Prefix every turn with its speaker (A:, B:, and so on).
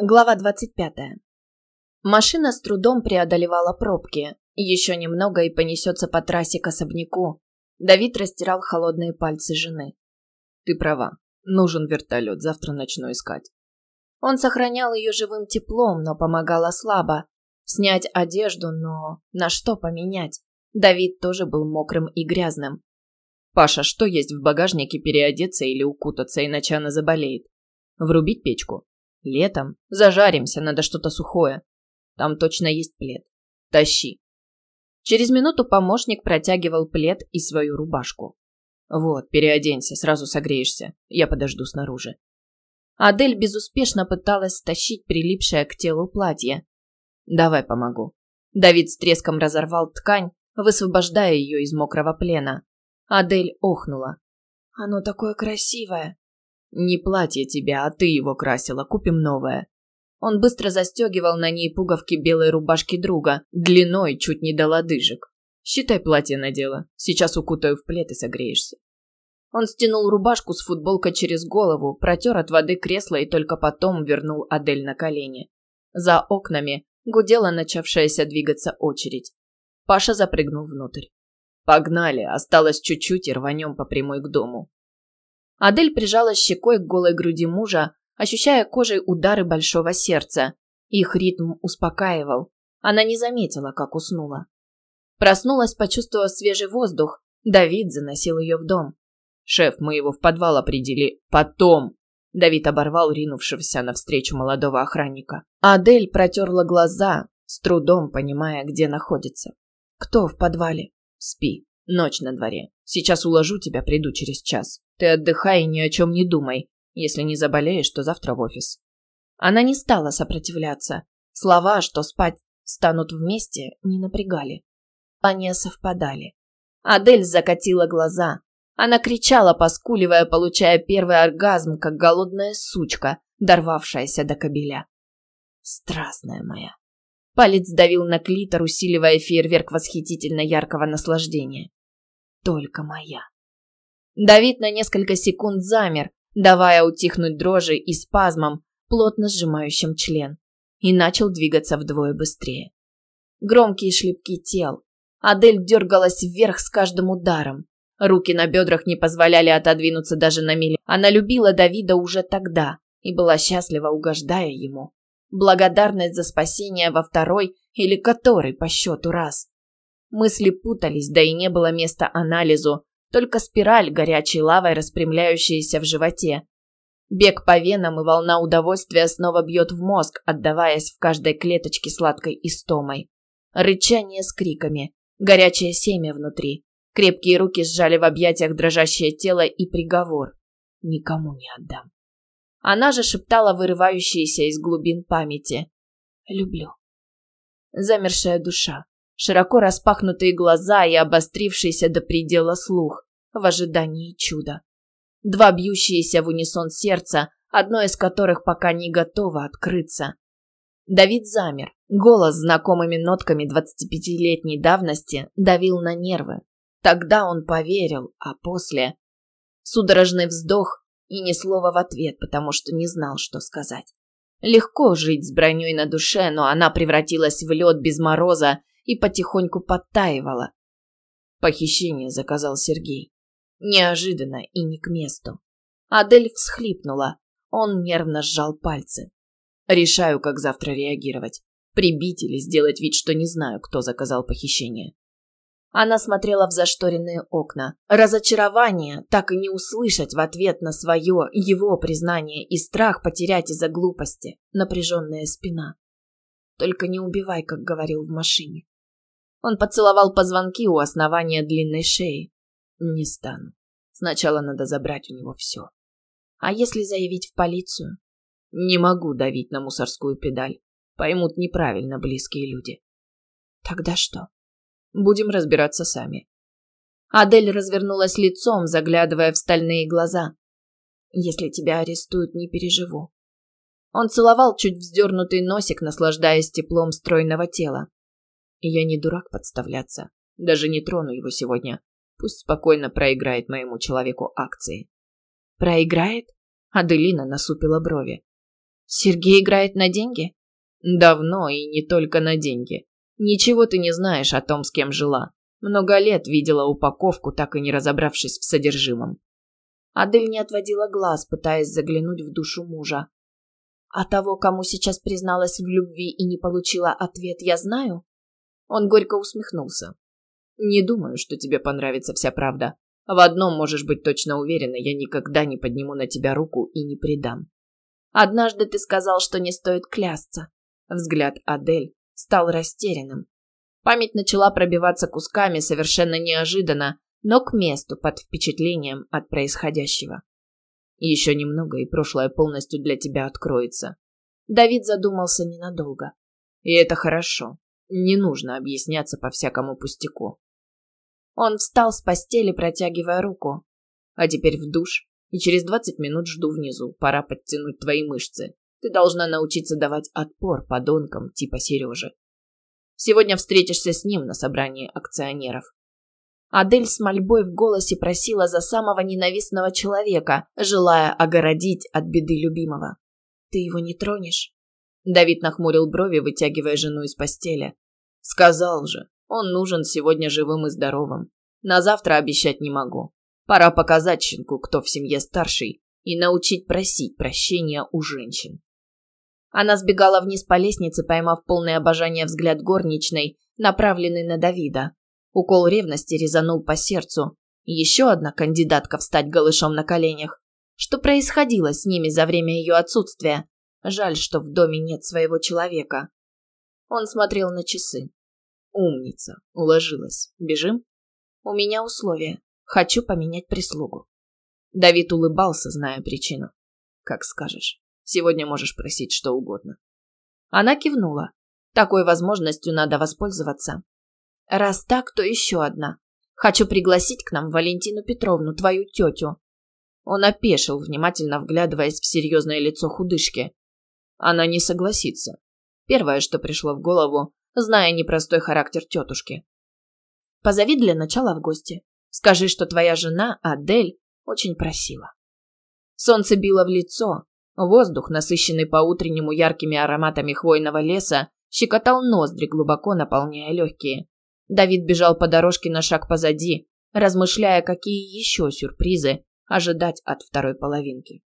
A: Глава 25. Машина с трудом преодолевала пробки. Еще немного и понесется по трассе к особняку. Давид растирал холодные пальцы жены.
B: «Ты права. Нужен вертолет. Завтра начну искать».
A: Он сохранял ее живым теплом, но помогало слабо. Снять одежду, но на что поменять? Давид тоже был мокрым и грязным.
B: «Паша, что есть в багажнике переодеться или укутаться, иначе она заболеет? Врубить печку?» Летом зажаримся, надо что-то сухое. Там точно есть плед. Тащи.
A: Через минуту помощник протягивал плед и свою рубашку.
B: Вот, переоденься, сразу согреешься. Я подожду снаружи.
A: Адель безуспешно пыталась стащить прилипшее к телу платье.
B: Давай помогу.
A: Давид с треском разорвал ткань, высвобождая ее из мокрого плена. Адель охнула. «Оно такое красивое!»
B: «Не платье тебя, а ты его красила, купим новое».
A: Он быстро застегивал на ней пуговки белой рубашки друга, длиной чуть не до лодыжек.
B: «Считай, платье надела. Сейчас укутаю в плед и согреешься».
A: Он стянул рубашку с футболкой через голову, протер от воды кресло и только потом вернул Адель на колени. За окнами гудела начавшаяся двигаться очередь. Паша запрыгнул внутрь.
B: «Погнали, осталось чуть-чуть и рванем по прямой к дому».
A: Адель прижала щекой к голой груди мужа, ощущая кожей удары большого сердца. Их ритм успокаивал. Она не заметила, как уснула. Проснулась, почувствовав свежий воздух. Давид заносил ее в дом.
B: «Шеф, мы его в подвал определили. Потом!» Давид оборвал ринувшегося навстречу молодого охранника.
A: Адель протерла глаза, с трудом понимая, где находится. «Кто в подвале?»
B: «Спи. Ночь на дворе. Сейчас уложу тебя, приду через час. Ты отдыхай и ни о чем не думай. Если не заболеешь, то завтра в офис».
A: Она не стала сопротивляться. Слова, что спать станут вместе, не напрягали. Они совпадали. Адель закатила глаза. Она кричала, поскуливая, получая первый оргазм, как голодная сучка, дорвавшаяся до кобеля. Страстная моя. Палец давил на клитор, усиливая фейерверк восхитительно яркого наслаждения только моя. Давид на несколько секунд замер, давая утихнуть дрожи и спазмом, плотно сжимающим член, и начал двигаться вдвое быстрее. Громкие шлепки тел. Адель дергалась вверх с каждым ударом. Руки на бедрах не позволяли отодвинуться даже на милю. Она любила Давида уже тогда и была счастлива, угождая ему. Благодарность за спасение во второй или который по счету раз. Мысли путались, да и не было места анализу, только спираль горячей лавой, распрямляющаяся в животе. Бег по венам и волна удовольствия снова бьет в мозг, отдаваясь в каждой клеточке сладкой истомой. Рычание с криками, горячее семя внутри. Крепкие руки сжали в объятиях дрожащее тело и приговор. Никому не отдам. Она же шептала вырывающиеся из глубин памяти. «Люблю». Замершая душа, широко распахнутые глаза и обострившийся до предела слух в ожидании чуда. Два бьющиеся в унисон сердца, одно из которых пока не готово открыться. Давид замер. Голос с знакомыми нотками 25-летней давности давил на нервы. Тогда он поверил, а после... Судорожный вздох и ни слова в ответ, потому что не знал, что сказать. Легко жить с броней на душе, но она превратилась в лед без мороза и потихоньку подтаивала. Похищение заказал Сергей. Неожиданно и не к месту. Адель всхлипнула. Он нервно сжал пальцы. Решаю, как завтра реагировать. Прибить или сделать вид, что не знаю, кто заказал похищение. Она смотрела в зашторенные окна. Разочарование, так и не услышать в ответ на свое, его признание и страх потерять из-за глупости. Напряженная спина. Только не убивай, как говорил в машине. Он поцеловал позвонки у основания длинной шеи. Не стану. Сначала надо забрать у него все. А если заявить в полицию? Не могу давить на мусорскую педаль. Поймут неправильно близкие люди. Тогда что? Будем разбираться сами. Адель развернулась лицом, заглядывая в стальные глаза. Если тебя арестуют, не переживу. Он целовал чуть вздернутый носик, наслаждаясь теплом стройного тела. Я не дурак подставляться. Даже не трону его сегодня. Пусть спокойно проиграет моему человеку акции. Проиграет? Аделина насупила брови. Сергей играет на деньги?
B: Давно и не только на деньги. Ничего ты не знаешь о том, с кем жила. Много лет видела упаковку, так и не разобравшись в содержимом.
A: Адель не отводила глаз, пытаясь заглянуть в душу мужа. А того, кому сейчас призналась в любви и не получила ответ, я знаю?
B: Он горько усмехнулся. Не думаю, что тебе понравится вся правда. В одном можешь быть точно уверена, я никогда не подниму на тебя руку и не предам.
A: Однажды ты сказал, что не стоит клясться. Взгляд Адель стал растерянным. Память начала пробиваться кусками совершенно неожиданно, но к месту под впечатлением от происходящего.
B: Еще немного, и прошлое полностью для тебя откроется.
A: Давид задумался ненадолго.
B: И это хорошо. Не нужно объясняться по всякому пустяку.
A: Он встал с постели, протягивая руку.
B: А теперь в душ, и через двадцать минут жду внизу. Пора подтянуть твои мышцы. Ты должна научиться давать отпор подонкам типа Сережи. Сегодня встретишься с ним на собрании акционеров.
A: Адель с мольбой в голосе просила за самого ненавистного человека, желая огородить от беды любимого. «Ты его не тронешь?»
B: Давид нахмурил брови, вытягивая жену из постели. «Сказал же, он нужен сегодня живым и здоровым. На завтра обещать не могу. Пора показать щенку, кто в семье старший, и научить просить прощения у женщин».
A: Она сбегала вниз по лестнице, поймав полное обожание взгляд горничной, направленный на Давида. Укол ревности резанул по сердцу. Еще одна кандидатка встать голышом на коленях. Что происходило с ними за время ее отсутствия? Жаль, что в доме нет своего человека. Он смотрел на часы.
B: Умница. Уложилась. Бежим?
A: У меня условия. Хочу поменять прислугу.
B: Давид улыбался, зная причину. Как скажешь. Сегодня можешь просить что угодно.
A: Она кивнула. Такой возможностью надо воспользоваться. Раз так, то еще одна. Хочу пригласить к нам Валентину Петровну, твою тетю.
B: Он опешил, внимательно вглядываясь в серьезное лицо худышки. Она не согласится. Первое, что пришло в голову, зная непростой характер тетушки.
A: Позови для начала в гости. Скажи, что твоя жена, Адель, очень просила. Солнце било в лицо, Воздух, насыщенный по-утреннему яркими ароматами хвойного леса, щекотал ноздри, глубоко наполняя легкие. Давид бежал по дорожке на шаг позади, размышляя, какие еще сюрпризы ожидать от второй половинки.